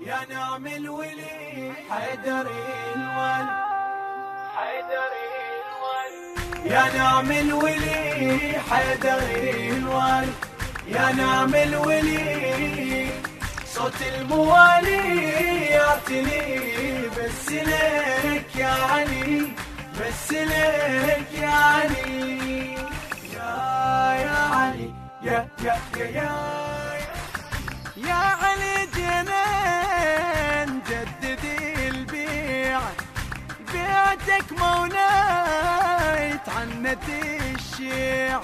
يا نعم الولي حيدر الوالي حيدر الوالي يا نعم الولي حيدر الوالي يا نعم الولي صوت الموالي يعتلي بس لك يا علي. بس لك يا علي. يا يا علي. يا يا يا يا. يا علي جنان. بيعتك مولاي تعنت الشيع.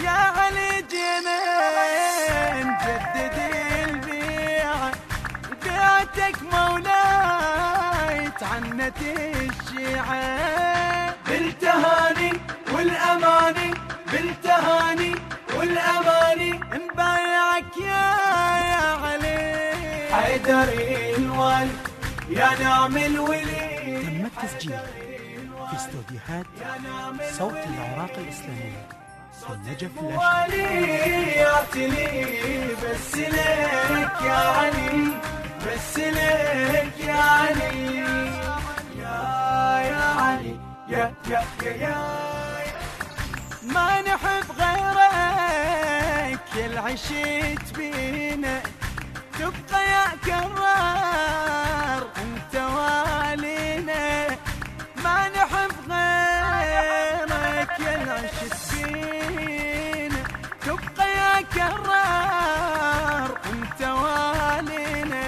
يا علي جنان جدد البيع. بيعتك مولاي تعنت الشيع. بالتهاني والأماني بالتهاني والأماني. نبايعك يا يا علي. حيدر الوالي يا نعم الولي تم التسجيل في استوديوهات صوت العراق الإسلامي. النجف يعتلي بس لك يا علي بس لك يا علي يا يا علي يا يا يا يا ما نحب غيرك العشيت بينا. تبقى يا كرار تبقى يا كرار انت والينا.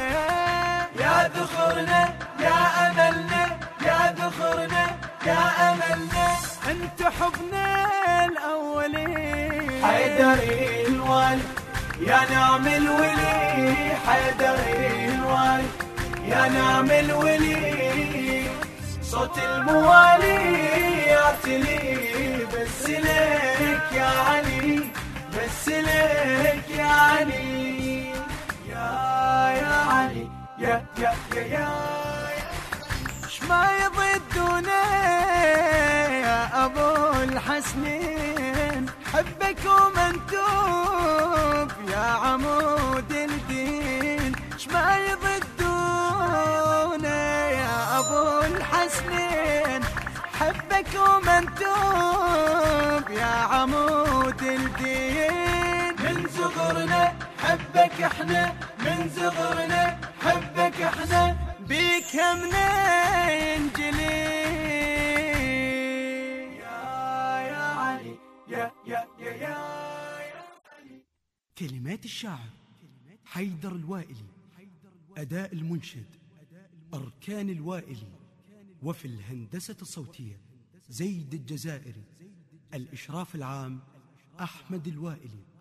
يا ذخرنا يا أملنا يا ذخرنا يا أملنا. انت حبنا الأولين. حيدر الوالي يا نعم الولي. حيدر الوالي يا نعم الولي. صوت الموالي يعتلي بس لك يا علي. يا يا يا يا ما يضدنا يا أبو الحسنين؟ حبك ومنتوب يا عمود الدين. ما يضدونا يا أبو الحسنين؟ حبك ومنتوب يا عمود الدين. من صغرنا حبك إحنا من صغرنا حبك إحنا بيك همنا ينجلي يا يا علي يا يا يا يا كلمات الشاعر حيدر الوائلي. أداء المنشد أركان الوائلي وفي الهندسة الصوتية زيد الجزائري. الإشراف العام أحمد الوائلي.